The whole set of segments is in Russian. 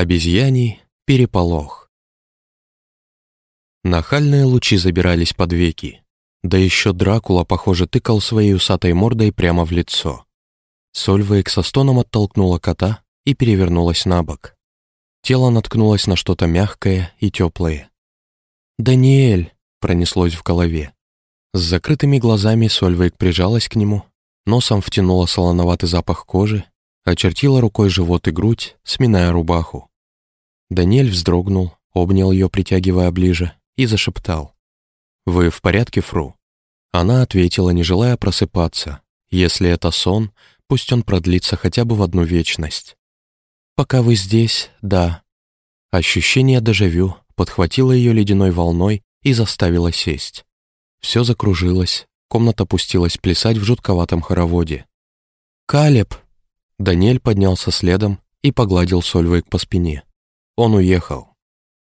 Обезьяний переполох. Нахальные лучи забирались под веки. Да еще Дракула, похоже, тыкал своей усатой мордой прямо в лицо. Сольвейк со стоном оттолкнула кота и перевернулась на бок. Тело наткнулось на что-то мягкое и теплое. «Даниэль!» — пронеслось в голове. С закрытыми глазами Сольвейк прижалась к нему, носом втянула солоноватый запах кожи очертила рукой живот и грудь, сминая рубаху. Даниэль вздрогнул, обнял ее, притягивая ближе, и зашептал. «Вы в порядке, Фру?» Она ответила, не желая просыпаться. «Если это сон, пусть он продлится хотя бы в одну вечность». «Пока вы здесь, да». Ощущение дежавю подхватило ее ледяной волной и заставило сесть. Все закружилось, комната пустилась плясать в жутковатом хороводе. «Калеб!» Даниэль поднялся следом и погладил Сольвейк по спине. Он уехал.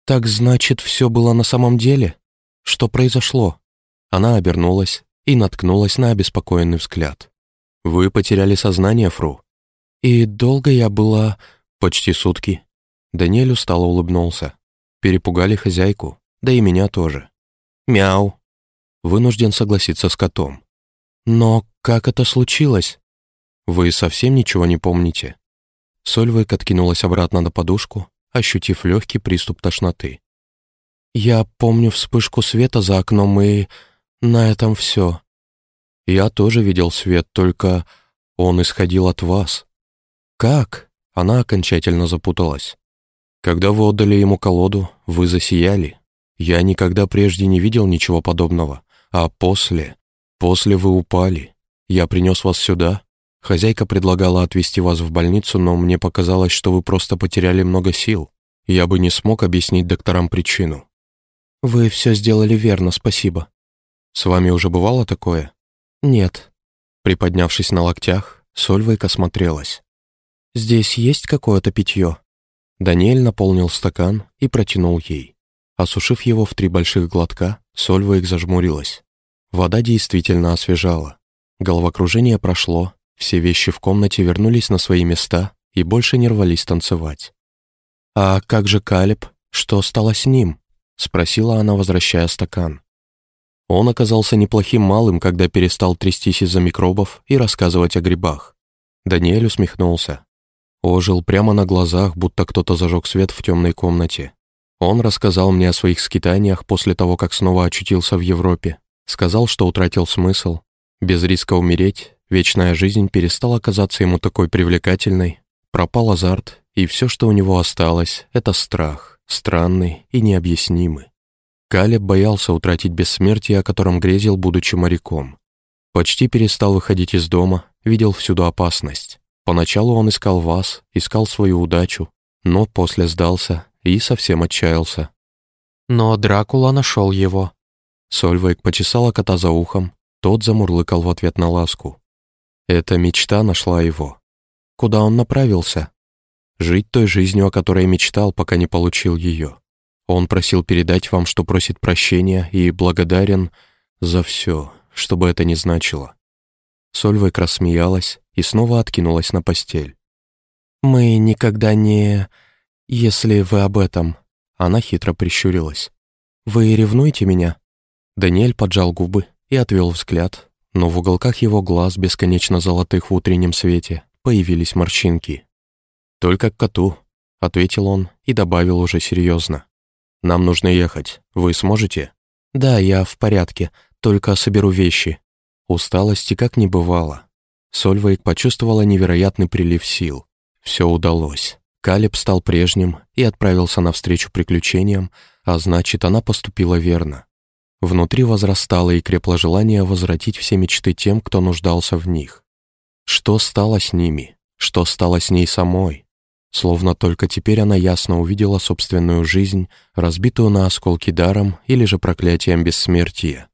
«Так значит, все было на самом деле? Что произошло?» Она обернулась и наткнулась на обеспокоенный взгляд. «Вы потеряли сознание, Фру?» «И долго я была...» «Почти сутки». Даниэль устало улыбнулся. «Перепугали хозяйку, да и меня тоже». «Мяу». Вынужден согласиться с котом. «Но как это случилось?» Вы совсем ничего не помните?» Сольвейк откинулась обратно на подушку, ощутив легкий приступ тошноты. «Я помню вспышку света за окном, и на этом все. Я тоже видел свет, только он исходил от вас. Как?» Она окончательно запуталась. «Когда вы отдали ему колоду, вы засияли. Я никогда прежде не видел ничего подобного. А после... После вы упали. Я принес вас сюда, Хозяйка предлагала отвезти вас в больницу, но мне показалось, что вы просто потеряли много сил. Я бы не смог объяснить докторам причину. Вы все сделали верно, спасибо. С вами уже бывало такое? Нет. Приподнявшись на локтях, Сольвейк осмотрелась. «Здесь есть какое-то питье?» Даниэль наполнил стакан и протянул ей. Осушив его в три больших глотка, Сольвейк зажмурилась. Вода действительно освежала. Головокружение прошло, все вещи в комнате вернулись на свои места и больше не рвались танцевать. «А как же Калиб? Что стало с ним?» — спросила она, возвращая стакан. Он оказался неплохим малым, когда перестал трястись из-за микробов и рассказывать о грибах. Даниэль усмехнулся. Ожил прямо на глазах, будто кто-то зажег свет в темной комнате. Он рассказал мне о своих скитаниях после того, как снова очутился в Европе. Сказал, что утратил смысл. Без риска умереть, Вечная жизнь перестала казаться ему такой привлекательной, пропал азарт, и все, что у него осталось, это страх, странный и необъяснимый. Калеб боялся утратить бессмертие, о котором грезил, будучи моряком. Почти перестал выходить из дома, видел всюду опасность. Поначалу он искал вас, искал свою удачу, но после сдался и совсем отчаялся. Но Дракула нашел его. Сольвейк почесала кота за ухом, тот замурлыкал в ответ на ласку. Эта мечта нашла его. Куда он направился? Жить той жизнью, о которой мечтал, пока не получил ее. Он просил передать вам, что просит прощения и благодарен за все, что бы это ни значило. Сольвейк рассмеялась и снова откинулась на постель. «Мы никогда не... Если вы об этом...» Она хитро прищурилась. «Вы ревнуете меня?» Даниэль поджал губы и отвел взгляд, но в уголках его глаз, бесконечно золотых в утреннем свете, появились морщинки. «Только к коту», — ответил он и добавил уже серьезно. «Нам нужно ехать. Вы сможете?» «Да, я в порядке, только соберу вещи». Усталости как не бывало. Сольвейк почувствовала невероятный прилив сил. Все удалось. Калеб стал прежним и отправился навстречу приключениям, а значит, она поступила верно. Внутри возрастало и крепло желание возвратить все мечты тем, кто нуждался в них. Что стало с ними? Что стало с ней самой? Словно только теперь она ясно увидела собственную жизнь, разбитую на осколки даром или же проклятием бессмертия.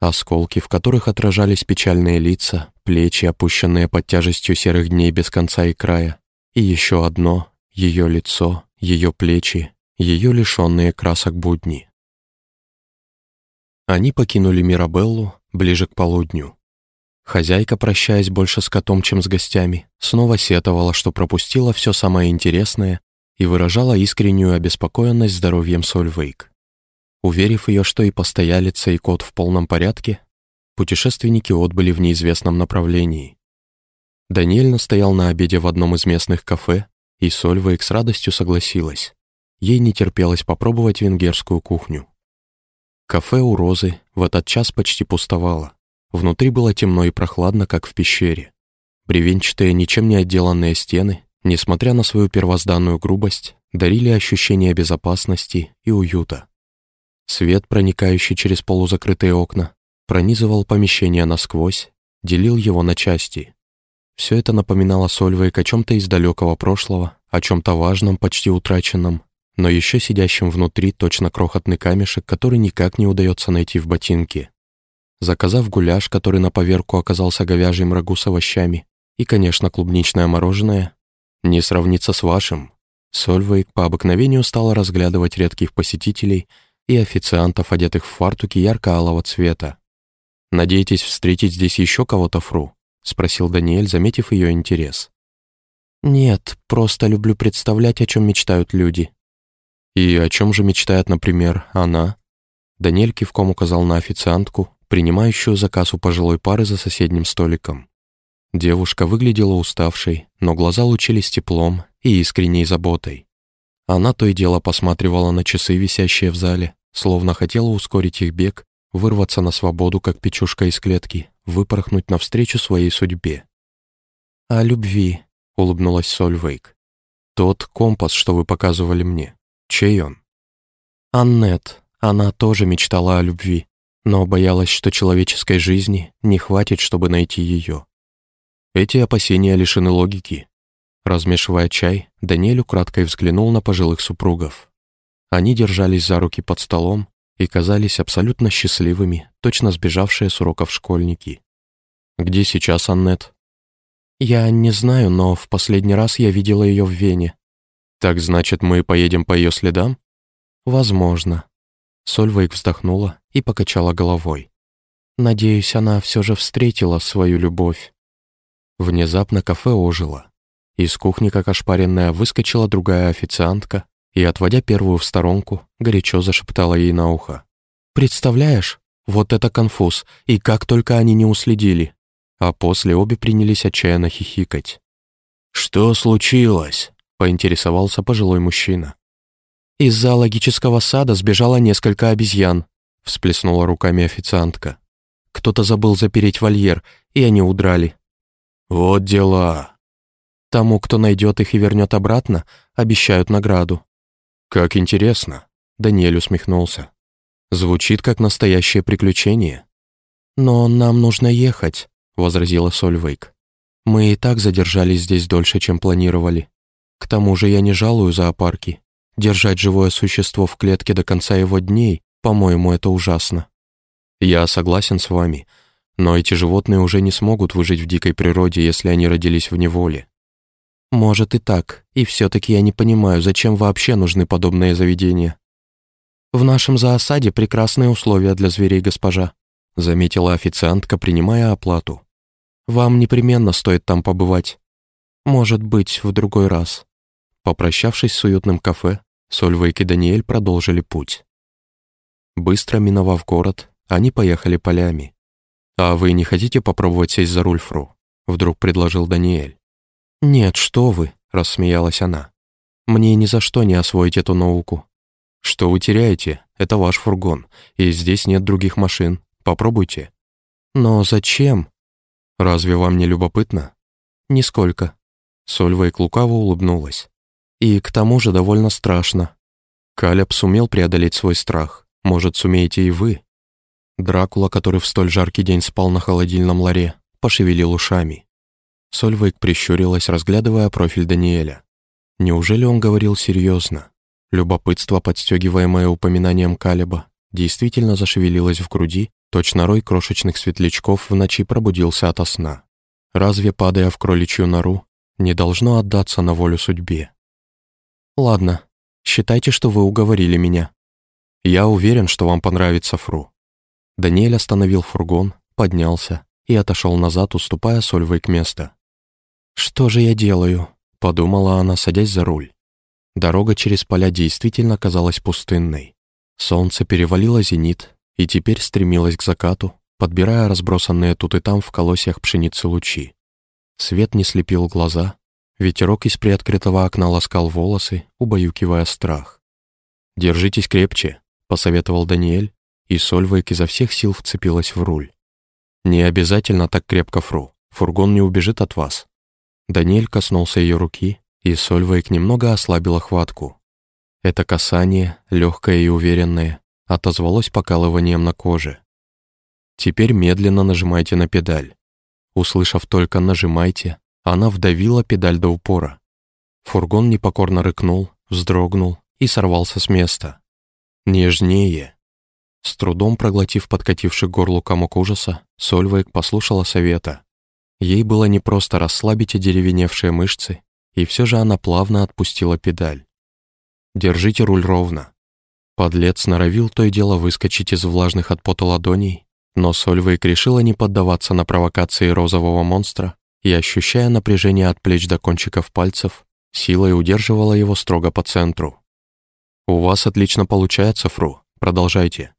Осколки, в которых отражались печальные лица, плечи, опущенные под тяжестью серых дней без конца и края, и еще одно — ее лицо, ее плечи, ее лишенные красок будни. Они покинули Мирабеллу ближе к полудню. Хозяйка, прощаясь больше с котом, чем с гостями, снова сетовала, что пропустила все самое интересное и выражала искреннюю обеспокоенность здоровьем Сольвейк. Уверив ее, что и постоялица, и кот в полном порядке, путешественники отбыли в неизвестном направлении. Даниэль настоял на обеде в одном из местных кафе, и Сольвейк с радостью согласилась. Ей не терпелось попробовать венгерскую кухню. Кафе у Розы в этот час почти пустовало. Внутри было темно и прохладно, как в пещере. Бревенчатые, ничем не отделанные стены, несмотря на свою первозданную грубость, дарили ощущение безопасности и уюта. Свет, проникающий через полузакрытые окна, пронизывал помещение насквозь, делил его на части. Все это напоминало Сольвейк о чем-то из далекого прошлого, о чем-то важном, почти утраченном, но еще сидящем внутри точно крохотный камешек, который никак не удается найти в ботинке. Заказав гуляш, который на поверку оказался говяжьим рагу с овощами, и, конечно, клубничное мороженое, не сравнится с вашим. Сольвейк по обыкновению стала разглядывать редких посетителей и официантов, одетых в фартуки ярко-алого цвета. «Надеетесь встретить здесь еще кого-то, Фру?» — спросил Даниэль, заметив ее интерес. «Нет, просто люблю представлять, о чем мечтают люди», «И о чем же мечтает, например, она?» Даниэль кивком указал на официантку, принимающую заказ у пожилой пары за соседним столиком. Девушка выглядела уставшей, но глаза лучились теплом и искренней заботой. Она то и дело посматривала на часы, висящие в зале, словно хотела ускорить их бег, вырваться на свободу, как печушка из клетки, выпорхнуть навстречу своей судьбе. «О любви», — улыбнулась Сольвейк. «Тот компас, что вы показывали мне. Чей он? Аннет. Она тоже мечтала о любви, но боялась, что человеческой жизни не хватит, чтобы найти ее. Эти опасения лишены логики. Размешивая чай, Даниэль украдкой взглянул на пожилых супругов. Они держались за руки под столом и казались абсолютно счастливыми, точно сбежавшие с уроков школьники. «Где сейчас Аннет?» «Я не знаю, но в последний раз я видела ее в Вене. «Так значит, мы поедем по ее следам?» «Возможно». Сольвейк вздохнула и покачала головой. «Надеюсь, она все же встретила свою любовь». Внезапно кафе ожило. Из кухни, как ошпаренная, выскочила другая официантка и, отводя первую в сторонку, горячо зашептала ей на ухо. «Представляешь, вот это конфуз, и как только они не уследили!» А после обе принялись отчаянно хихикать. «Что случилось?» Поинтересовался пожилой мужчина. «Из зоологического сада сбежало несколько обезьян», всплеснула руками официантка. «Кто-то забыл запереть вольер, и они удрали». «Вот дела!» «Тому, кто найдет их и вернет обратно, обещают награду». «Как интересно!» Даниэль усмехнулся. «Звучит как настоящее приключение». «Но нам нужно ехать», — возразила Сольвейк. «Мы и так задержались здесь дольше, чем планировали». К тому же я не жалую зоопарки. Держать живое существо в клетке до конца его дней, по-моему, это ужасно. Я согласен с вами, но эти животные уже не смогут выжить в дикой природе, если они родились в неволе. Может и так, и все-таки я не понимаю, зачем вообще нужны подобные заведения. В нашем зоосаде прекрасные условия для зверей, госпожа, заметила официантка, принимая оплату. Вам непременно стоит там побывать. Может быть, в другой раз. Попрощавшись с уютным кафе, Сольвейк и Даниэль продолжили путь. Быстро миновав город, они поехали полями. «А вы не хотите попробовать сесть за руль, Фру?» — вдруг предложил Даниэль. «Нет, что вы!» — рассмеялась она. «Мне ни за что не освоить эту науку». «Что вы теряете? Это ваш фургон, и здесь нет других машин. Попробуйте». «Но зачем?» «Разве вам не любопытно?» «Нисколько». Сольвейк лукаво улыбнулась. И к тому же довольно страшно. Калеб сумел преодолеть свой страх. Может, сумеете и вы? Дракула, который в столь жаркий день спал на холодильном ларе, пошевелил ушами. Сольвейк прищурилась, разглядывая профиль Даниэля. Неужели он говорил серьезно? Любопытство, подстегиваемое упоминанием Калеба, действительно зашевелилось в груди, точно рой крошечных светлячков в ночи пробудился ото сна. Разве, падая в кроличью нору, не должно отдаться на волю судьбе? «Ладно, считайте, что вы уговорили меня. Я уверен, что вам понравится Фру». Даниэль остановил фургон, поднялся и отошел назад, уступая Сольвой к месту. «Что же я делаю?» — подумала она, садясь за руль. Дорога через поля действительно казалась пустынной. Солнце перевалило зенит и теперь стремилось к закату, подбирая разбросанные тут и там в колосьях пшеницы лучи. Свет не слепил глаза, ветерок из приоткрытого окна ласкал волосы, убаюкивая страх. «Держитесь крепче», — посоветовал Даниэль, и Сольвейк изо всех сил вцепилась в руль. «Не обязательно так крепко, Фру, фургон не убежит от вас». Даниэль коснулся ее руки, и Сольвейк немного ослабила хватку. Это касание, легкое и уверенное, отозвалось покалыванием на коже. Теперь медленно нажимайте на педаль. Услышав только «нажимайте», она вдавила педаль до упора. Фургон непокорно рыкнул, вздрогнул и сорвался с места. Нежнее. С трудом проглотив подкативший горлу комок ужаса, Сольвейк послушала совета. Ей было не просто расслабить одеревеневшие мышцы, и все же она плавно отпустила педаль. «Держите руль ровно». Подлец норовил то и дело выскочить из влажных от пота ладоней, но Сольвейк решила не поддаваться на провокации розового монстра и, ощущая напряжение от плеч до кончиков пальцев, силой удерживала его строго по центру. «У вас отлично получается, Фру. Продолжайте».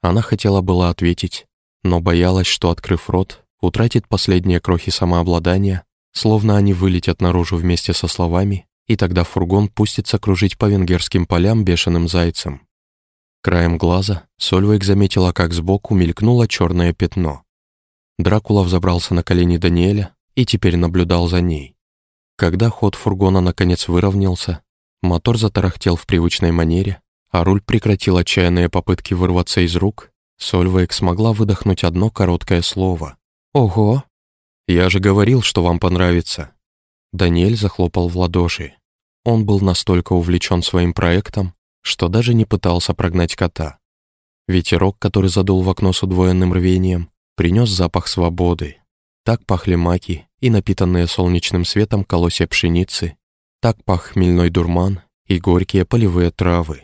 Она хотела было ответить, но боялась, что, открыв рот, утратит последние крохи самообладания, словно они вылетят наружу вместе со словами, и тогда фургон пустится кружить по венгерским полям бешеным зайцем. Краем глаза Сольвейк заметила, как сбоку мелькнуло черное пятно. Дракула взобрался на колени Даниэля и теперь наблюдал за ней. Когда ход фургона наконец выровнялся, мотор затарахтел в привычной манере, а руль прекратил отчаянные попытки вырваться из рук, Сольвейк смогла выдохнуть одно короткое слово. «Ого!» «Я же говорил, что вам понравится!» Даниэль захлопал в ладоши. Он был настолько увлечен своим проектом, что даже не пытался прогнать кота. Ветерок, который задул в окно с удвоенным рвением, принес запах свободы. Так пахли маки и напитанные солнечным светом колосья пшеницы, так пах хмельной дурман и горькие полевые травы.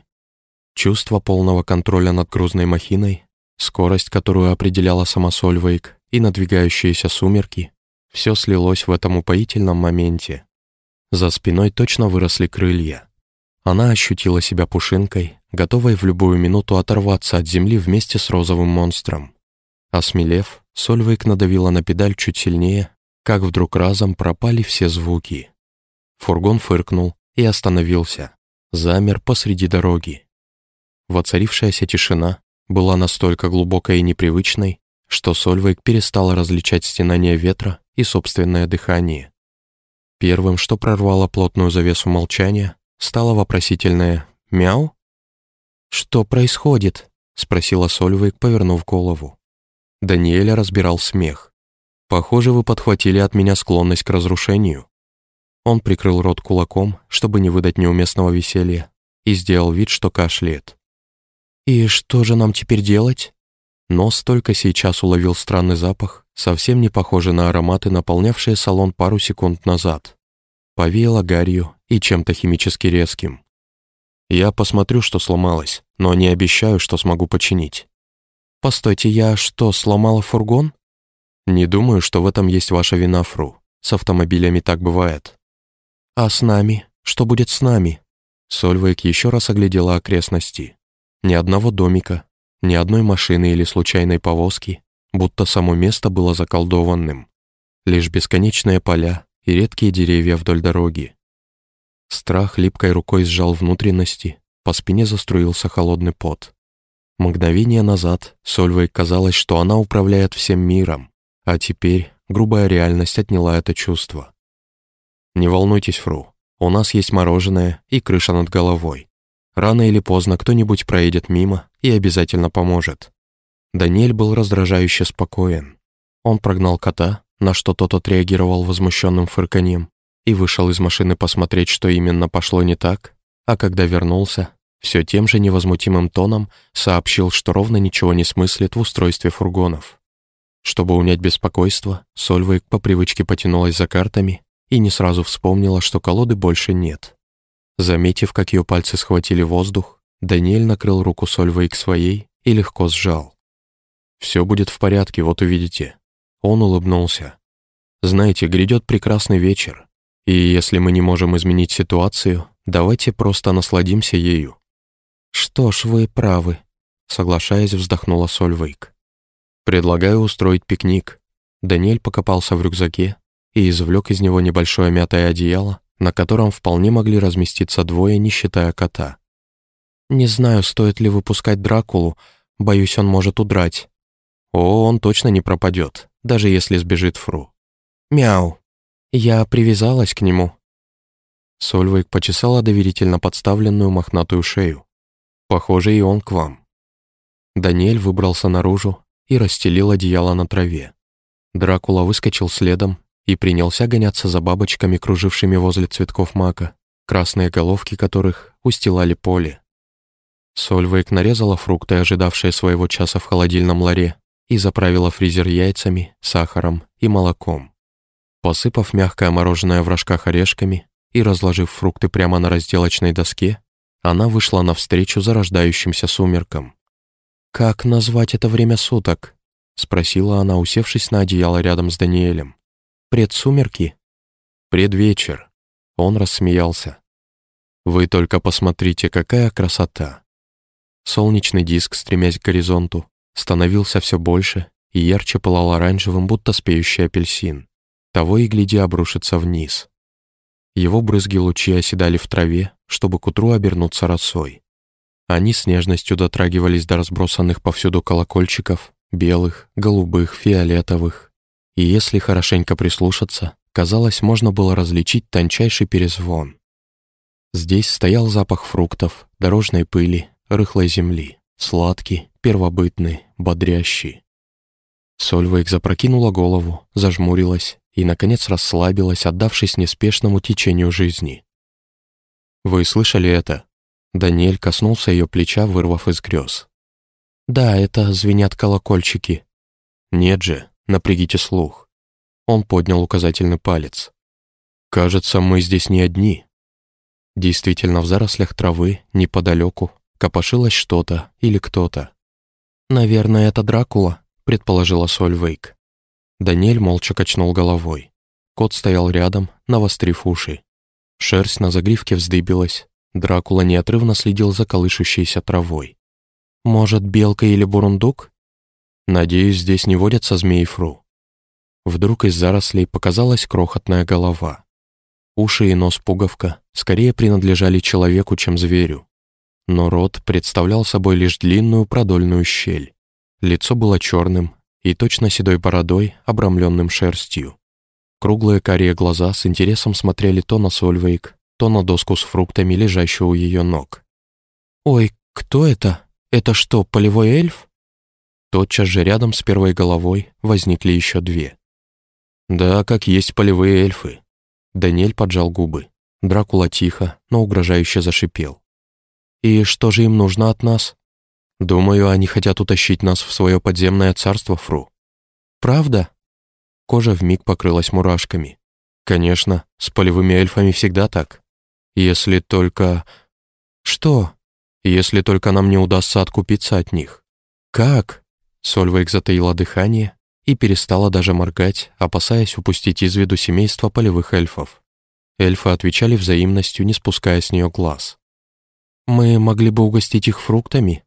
Чувство полного контроля над грузной махиной, скорость, которую определяла сама Сольвейк, и надвигающиеся сумерки — все слилось в этом упоительном моменте. За спиной точно выросли крылья. Она ощутила себя пушинкой, готовой в любую минуту оторваться от земли вместе с розовым монстром. Осмелев, Сольвейк надавила на педаль чуть сильнее, как вдруг разом пропали все звуки. Фургон фыркнул и остановился, замер посреди дороги. Воцарившаяся тишина была настолько глубокой и непривычной, что Сольвейк перестала различать стенание ветра и собственное дыхание. Первым, что прорвало плотную завесу молчания, стало вопросительное «Мяу?». «Что происходит?» — спросила Сольвейк, повернув голову. Даниэля разбирал смех. «Похоже, вы подхватили от меня склонность к разрушению». Он прикрыл рот кулаком, чтобы не выдать неуместного веселья, и сделал вид, что кашляет. «И что же нам теперь делать?» Нос только сейчас уловил странный запах, совсем не похожий на ароматы, наполнявшие салон пару секунд назад. Повеяло гарью и чем-то химически резким. Я посмотрю, что сломалось, но не обещаю, что смогу починить. «Постойте, я что, сломала фургон?» «Не думаю, что в этом есть ваша вина, Фру. С автомобилями так бывает». «А с нами? Что будет с нами?» Сольвейк еще раз оглядела окрестности. Ни одного домика, ни одной машины или случайной повозки, будто само место было заколдованным. Лишь бесконечные поля и редкие деревья вдоль дороги. Страх липкой рукой сжал внутренности, по спине заструился холодный пот. Мгновение назад Сольвей казалось, что она управляет всем миром, а теперь грубая реальность отняла это чувство. «Не волнуйтесь, Фру, у нас есть мороженое и крыша над головой. Рано или поздно кто-нибудь проедет мимо и обязательно поможет. Даниэль был раздражающе спокоен. Он прогнал кота, на что тот отреагировал возмущенным фырканьем, и вышел из машины посмотреть, что именно пошло не так, а когда вернулся, все тем же невозмутимым тоном сообщил, что ровно ничего не смыслит в устройстве фургонов. Чтобы унять беспокойство, Сольвейк по привычке потянулась за картами и не сразу вспомнила, что колоды больше нет. Заметив, как ее пальцы схватили воздух, Даниэль накрыл руку Сольвейк своей и легко сжал. «Все будет в порядке, вот увидите». Он улыбнулся. «Знаете, грядет прекрасный вечер, и если мы не можем изменить ситуацию, давайте просто насладимся ею». «Что ж, вы правы», — соглашаясь, вздохнула Сольвейк. «Предлагаю устроить пикник». Даниэль покопался в рюкзаке и извлек из него небольшое мятое одеяло, на котором вполне могли разместиться двое, не считая кота. «Не знаю, стоит ли выпускать Дракулу, боюсь, он может удрать». «О, он точно не пропадет, даже если сбежит Фру». «Мяу! Я привязалась к нему». Сольвейк почесала доверительно подставленную мохнатую шею. «Похоже, и он к вам». Даниэль выбрался наружу и расстелил одеяло на траве. Дракула выскочил следом и принялся гоняться за бабочками, кружившими возле цветков мака, красные головки которых устилали поле. Сольвейк нарезала фрукты, ожидавшие своего часа в холодильном ларе, и заправила фризер яйцами, сахаром и молоком. Посыпав мягкое мороженое в рожках орешками и разложив фрукты прямо на разделочной доске, она вышла навстречу зарождающимся сумеркам. «Как назвать это время суток?» — спросила она, усевшись на одеяло рядом с Даниэлем. «Предсумерки?» «Предвечер». Он рассмеялся. «Вы только посмотрите, какая красота!» Солнечный диск, стремясь к горизонту, становился все больше и ярче пылал оранжевым, будто спеющий апельсин. Того и гляди обрушится вниз. Его брызги лучи оседали в траве, чтобы к утру обернуться росой. Они с нежностью дотрагивались до разбросанных повсюду колокольчиков, белых, голубых, фиолетовых. И если хорошенько прислушаться, казалось, можно было различить тончайший перезвон. Здесь стоял запах фруктов, дорожной пыли, рыхлой земли, сладкий, первобытный, бодрящий. Сольвейк запрокинула голову, зажмурилась и, наконец, расслабилась, отдавшись неспешному течению жизни. «Вы слышали это?» Даниэль коснулся ее плеча, вырвав из грез. «Да, это звенят колокольчики». «Нет же, напрягите слух». Он поднял указательный палец. «Кажется, мы здесь не одни». Действительно, в зарослях травы, неподалеку, Копошилось что-то или кто-то. «Наверное, это Дракула», — предположила Сольвейк. Даниэль молча качнул головой. Кот стоял рядом, навострив уши. Шерсть на загривке вздыбилась. Дракула неотрывно следил за колышущейся травой. «Может, белка или бурундук?» «Надеюсь, здесь не водятся змеи фру». Вдруг из зарослей показалась крохотная голова. Уши и нос пуговка скорее принадлежали человеку, чем зверю но рот представлял собой лишь длинную продольную щель. Лицо было черным и точно седой бородой, обрамленным шерстью. Круглые карие глаза с интересом смотрели то на Сольвейк, то на доску с фруктами, лежащую у ее ног. «Ой, кто это? Это что, полевой эльф?» Тотчас же рядом с первой головой возникли еще две. «Да, как есть полевые эльфы». Даниэль поджал губы. Дракула тихо, но угрожающе зашипел. И что же им нужно от нас? Думаю, они хотят утащить нас в свое подземное царство, Фру. Правда? Кожа вмиг покрылась мурашками. Конечно, с полевыми эльфами всегда так. Если только... Что? Если только нам не удастся откупиться от них. Как? Сольвейк затаила дыхание и перестала даже моргать, опасаясь упустить из виду семейство полевых эльфов. Эльфы отвечали взаимностью, не спуская с нее глаз. Мы могли бы угостить их фруктами.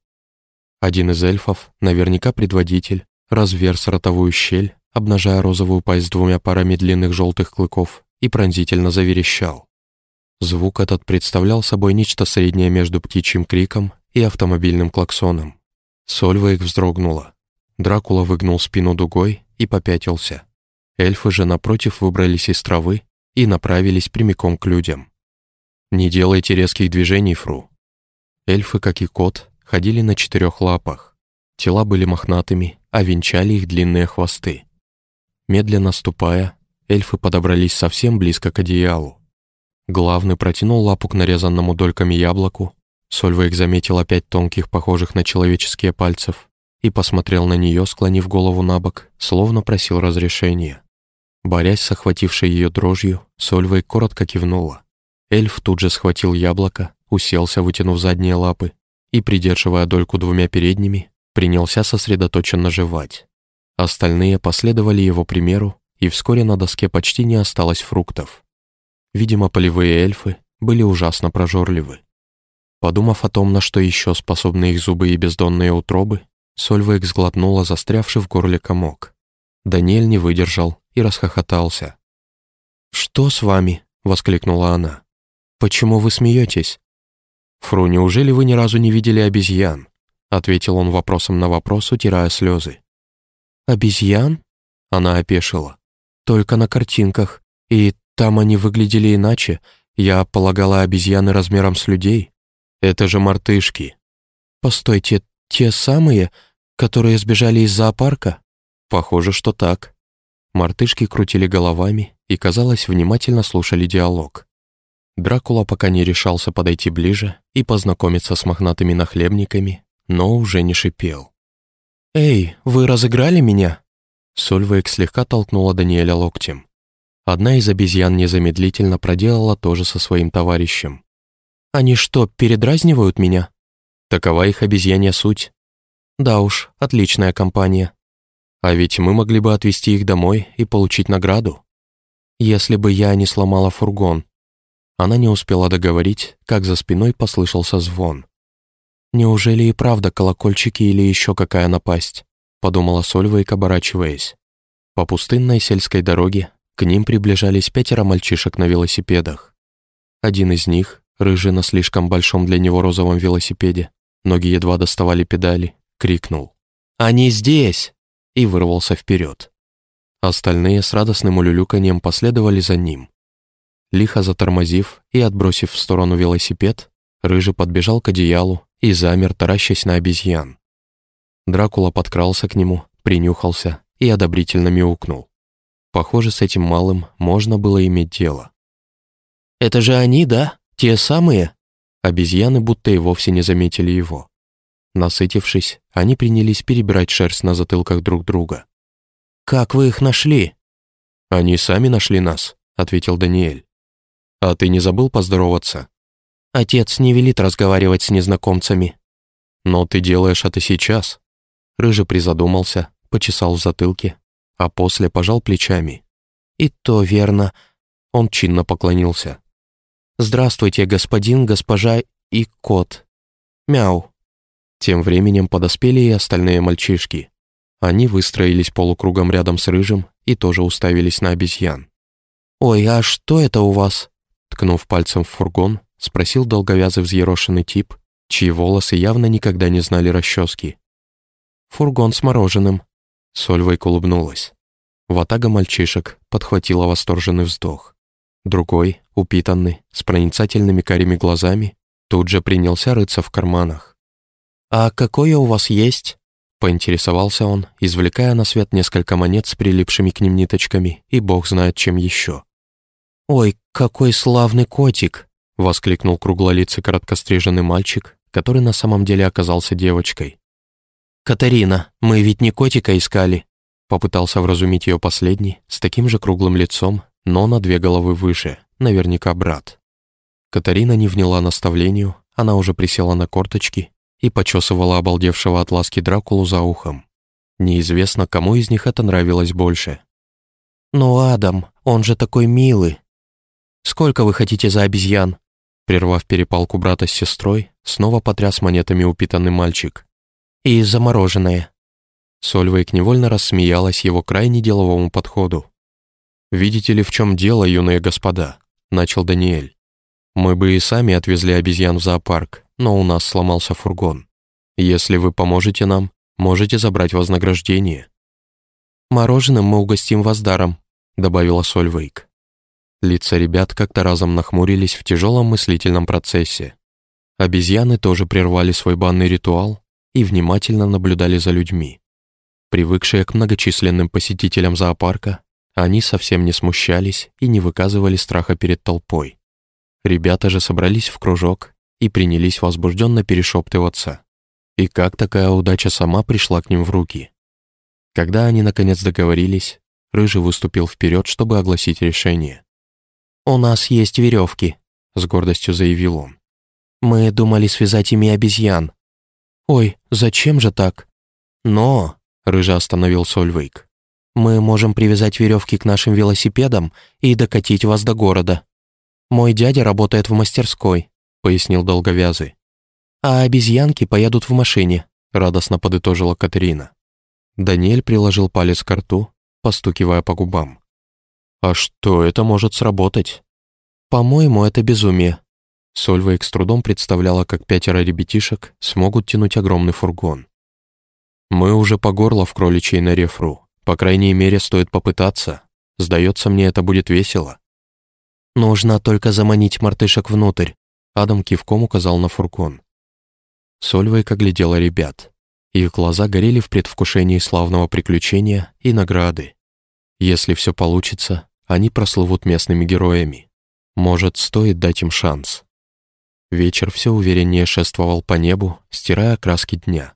Один из эльфов, наверняка предводитель, разверз ротовую щель, обнажая розовую пасть двумя парами длинных желтых клыков, и пронзительно заверещал. Звук этот представлял собой нечто среднее между птичьим криком и автомобильным клаксоном. Сольва их вздрогнула. Дракула выгнул спину дугой и попятился. Эльфы же, напротив, выбрались из травы и направились прямиком к людям. «Не делайте резких движений, Фру», Эльфы, как и кот, ходили на четырех лапах. Тела были мохнатыми, а венчали их длинные хвосты. Медленно ступая, эльфы подобрались совсем близко к одеялу. Главный протянул лапу к нарезанному дольками яблоку, Сольвейк заметил опять тонких, похожих на человеческие пальцев, и посмотрел на нее, склонив голову на бок, словно просил разрешения. Борясь с охватившей ее дрожью, Сольвейк коротко кивнула. Эльф тут же схватил яблоко, уселся, вытянув задние лапы, и, придерживая дольку двумя передними, принялся сосредоточенно жевать. Остальные последовали его примеру, и вскоре на доске почти не осталось фруктов. Видимо, полевые эльфы были ужасно прожорливы. Подумав о том, на что еще способны их зубы и бездонные утробы, Сольвейк сглотнула застрявший в горле комок. Даниэль не выдержал и расхохотался. «Что с вами?» — воскликнула она. «Почему вы смеетесь?» «Фру, неужели вы ни разу не видели обезьян?» — ответил он вопросом на вопрос, утирая слезы. «Обезьян?» — она опешила. «Только на картинках. И там они выглядели иначе. Я полагала обезьяны размером с людей. Это же мартышки». «Постойте, те самые, которые сбежали из зоопарка?» «Похоже, что так». Мартышки крутили головами и, казалось, внимательно слушали диалог. Дракула пока не решался подойти ближе и познакомиться с мохнатыми нахлебниками, но уже не шипел. «Эй, вы разыграли меня?» Сольвейк слегка толкнула Даниэля локтем. Одна из обезьян незамедлительно проделала то же со своим товарищем. «Они что, передразнивают меня?» Такова их обезьянья суть. Да уж, отличная компания. А ведь мы могли бы отвезти их домой и получить награду. Если бы я не сломала фургон. Она не успела договорить, как за спиной послышался звон. «Неужели и правда колокольчики или еще какая напасть?» подумала Сольвейк, оборачиваясь. По пустынной сельской дороге к ним приближались пятеро мальчишек на велосипедах. Один из них, рыжий на слишком большом для него розовом велосипеде, ноги едва доставали педали, крикнул «Они здесь!» и вырвался вперед. Остальные с радостным улюлюканьем последовали за ним. Лихо затормозив и отбросив в сторону велосипед, Рыжий подбежал к одеялу и замер, таращась на обезьян. Дракула подкрался к нему, принюхался и одобрительно мяукнул. Похоже, с этим малым можно было иметь дело. «Это же они, да? Те самые?» Обезьяны будто и вовсе не заметили его. Насытившись, они принялись перебирать шерсть на затылках друг друга. «Как вы их нашли?» «Они сами нашли нас», — ответил Даниэль. «А ты не забыл поздороваться?» «Отец не велит разговаривать с незнакомцами». «Но ты делаешь это сейчас». Рыжий призадумался, почесал в затылке, а после пожал плечами. «И то верно». Он чинно поклонился. «Здравствуйте, господин, госпожа и кот. Мяу». Тем временем подоспели и остальные мальчишки. Они выстроились полукругом рядом с Рыжим и тоже уставились на обезьян. «Ой, а что это у вас?» Ткнув пальцем в фургон, спросил долговязый взъерошенный тип, чьи волосы явно никогда не знали расчески. «Фургон с мороженым». Сольвейк улыбнулась. Ватага мальчишек подхватила восторженный вздох. Другой, упитанный, с проницательными карими глазами, тут же принялся рыться в карманах. «А какое у вас есть?» Поинтересовался он, извлекая на свет несколько монет с прилипшими к ним ниточками и бог знает чем еще. «Ой, какой славный котик!» — воскликнул круглолицый короткостриженный мальчик, который на самом деле оказался девочкой. «Катарина, мы ведь не котика искали!» Попытался вразумить ее последний, с таким же круглым лицом, но на две головы выше, наверняка брат. Катарина не вняла наставлению, она уже присела на корточки и почесывала обалдевшего от ласки Дракулу за ухом. Неизвестно, кому из них это нравилось больше. «Ну, Адам, он же такой милый!» «Сколько вы хотите за обезьян?» Прервав перепалку брата с сестрой, снова потряс монетами упитанный мальчик. «И замороженное». Сольвейк невольно рассмеялась его крайне деловому подходу. «Видите ли, в чем дело, юные господа?» — начал Даниэль. «Мы бы и сами отвезли обезьян в зоопарк, но у нас сломался фургон. Если вы поможете нам, можете забрать вознаграждение». «Мороженым мы угостим вас даром», — добавила Сольвейк. Лица ребят как-то разом нахмурились в тяжелом мыслительном процессе. Обезьяны тоже прервали свой банный ритуал и внимательно наблюдали за людьми. Привыкшие к многочисленным посетителям зоопарка, они совсем не смущались и не выказывали страха перед толпой. Ребята же собрались в кружок и принялись возбужденно перешептываться. И как такая удача сама пришла к ним в руки? Когда они наконец договорились, Рыжий выступил вперед, чтобы огласить решение. «У нас есть веревки», — с гордостью заявил он. «Мы думали связать ими обезьян». «Ой, зачем же так?» «Но», — Рыжий остановил Сольвейк, мы можем привязать веревки к нашим велосипедам и докатить вас до города». «Мой дядя работает в мастерской», — пояснил долговязый. «А обезьянки поедут в машине», — радостно подытожила Катерина. Даниэль приложил палец к рту, постукивая по губам. «А что, это может сработать?» «По-моему, это безумие». Сольвейк с трудом представляла, как пятеро ребятишек смогут тянуть огромный фургон. «Мы уже по горло в кроличьей норе, Фру. По крайней мере, стоит попытаться. Сдается мне, это будет весело». «Нужно только заманить мартышек внутрь», — Адам кивком указал на фургон. Сольвейк оглядела ребят. Их глаза горели в предвкушении славного приключения и награды. Если все получится, они прослывут местными героями. Может, стоит дать им шанс. Вечер все увереннее шествовал по небу, стирая краски дня.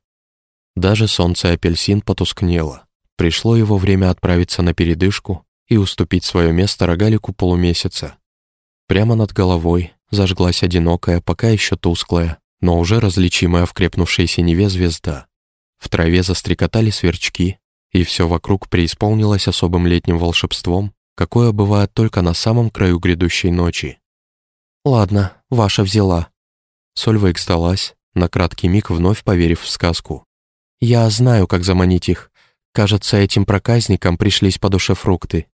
Даже солнце апельсин потускнело. Пришло его время отправиться на передышку и уступить свое место рогалику полумесяца. Прямо над головой зажглась одинокая, пока еще тусклая, но уже различимая в крепнувшей синеве звезда. В траве застрекотали сверчки, и все вокруг преисполнилось особым летним волшебством, какое бывает только на самом краю грядущей ночи. «Ладно, ваша взяла». Сольвейк сдалась, на краткий миг вновь поверив в сказку. «Я знаю, как заманить их. Кажется, этим проказникам пришлись по душе фрукты.